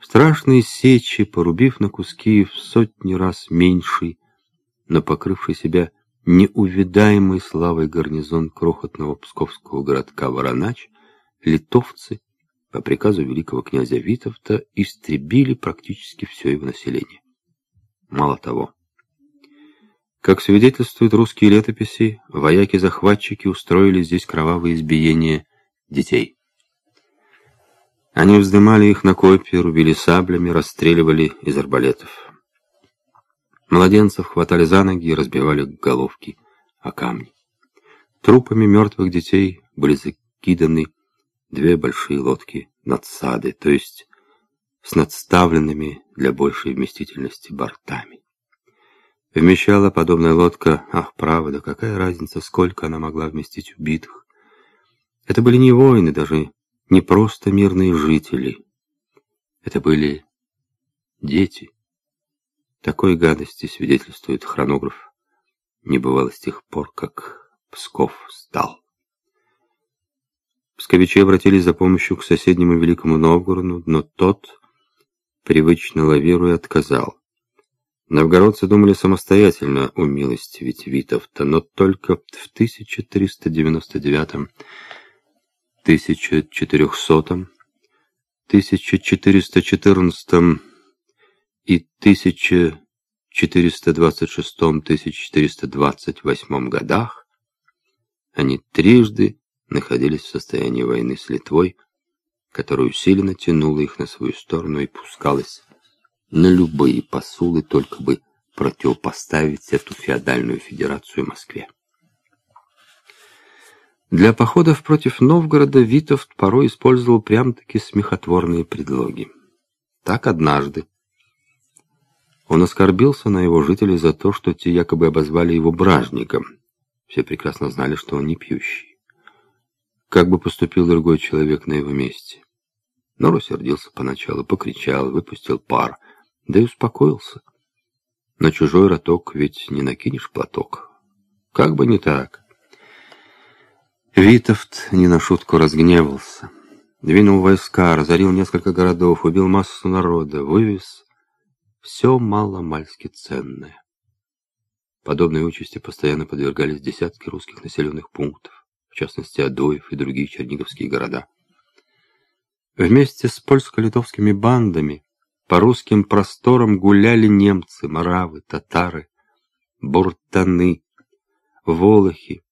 Страшные сечи, порубив на куски в сотни раз меньший, но покрывший себя неувидаемой славой гарнизон крохотного псковского городка Воронач, литовцы по приказу великого князя Витовта истребили практически все его население. Мало того, как свидетельствуют русские летописи, вояки-захватчики устроили здесь кровавые избиения детей. Они вздымали их на копья, рубили саблями, расстреливали из арбалетов. Младенцев хватали за ноги и разбивали головки о камни. Трупами мертвых детей были закиданы две большие лодки надсады, то есть с надставленными для большей вместительности бортами. Вмещала подобная лодка, ах, правда, какая разница, сколько она могла вместить убитых. Это были не воины, даже не просто мирные жители. Это были дети. Такой гадости свидетельствует хронограф. Не бывало с тех пор, как Псков стал. Псковичи обратились за помощью к соседнему Великому Новгороду, но тот, привычно лавируя, отказал. Новгородцы думали самостоятельно умилостивить Витовта, но только в 1399, 1400, 1414 и 1426-1428 годах они трижды находились в состоянии войны с Литвой, которая усиленно тянула их на свою сторону и пускалась на любые посулы, только бы противопоставить эту феодальную федерацию Москве. Для походов против Новгорода Витовт порой использовал прям-таки смехотворные предлоги. Так однажды он оскорбился на его жителей за то, что те якобы обозвали его бражником. Все прекрасно знали, что он не пьющий. Как бы поступил другой человек на его месте? Но рассердился поначалу, покричал, выпустил пар, да и успокоился. На чужой роток ведь не накинешь платок. Как бы не так. Витовт не на шутку разгневался. Двинул войска, разорил несколько городов, убил массу народа, вывез все мало-мальски ценное. Подобной участи постоянно подвергались десятки русских населенных пунктов, в частности Адоев и другие черниговские города. Вместе с польско-литовскими бандами по русским просторам гуляли немцы, маравы, татары, буртаны, волохи,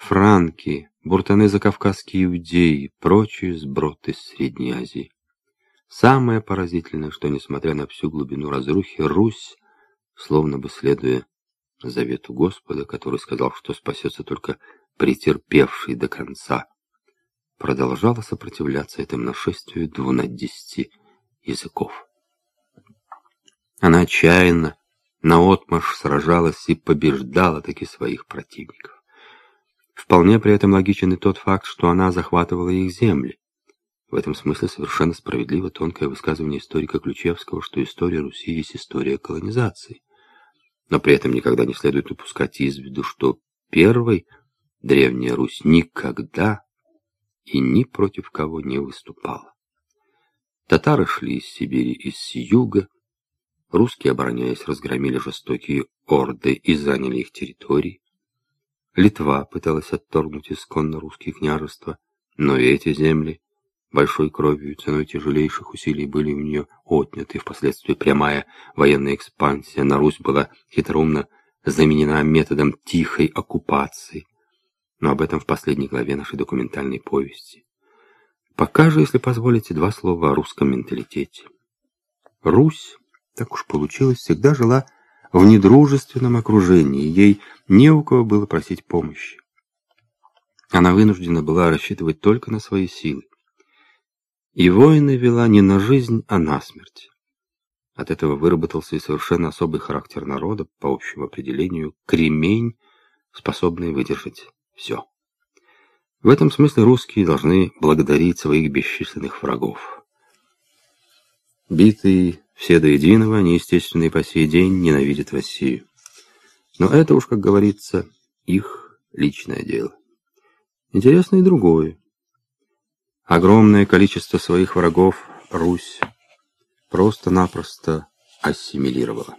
франки, буртаны закавказские иудеи, прочие сброты из Средней Азии. Самое поразительное, что, несмотря на всю глубину разрухи, Русь, словно бы следуя завету Господа, который сказал, что спасется только претерпевший до конца, продолжала сопротивляться этому нашествию двунадесяти языков. Она отчаянно, наотмашь сражалась и побеждала таки своих противников. Вполне при этом логичен и тот факт, что она захватывала их земли. В этом смысле совершенно справедливо тонкое высказывание историка Ключевского, что история Руси есть история колонизации. Но при этом никогда не следует упускать из виду, что первой Древняя Русь никогда и ни против кого не выступала. Татары шли из Сибири и с юга, русские, обороняясь, разгромили жестокие орды и заняли их территории. Литва пыталась отторгнуть исконно русские княжества, но и эти земли большой кровью и ценой тяжелейших усилий были у нее отняты. Впоследствии прямая военная экспансия на Русь была хитроумно заменена методом тихой оккупации. Но об этом в последней главе нашей документальной повести. Пока же, если позволите, два слова о русском менталитете. Русь, так уж получилось, всегда жила в недружественном окружении, ей не у кого было просить помощи. Она вынуждена была рассчитывать только на свои силы. И войны вела не на жизнь, а на смерть. От этого выработался и совершенно особый характер народа, по общему определению, кремень, способный выдержать все. В этом смысле русские должны благодарить своих бесчисленных врагов. Битые все до единого, они, естественно, и по сей день ненавидят Россию. Но это уж, как говорится, их личное дело. Интересно и другое. Огромное количество своих врагов Русь просто-напросто ассимилировала.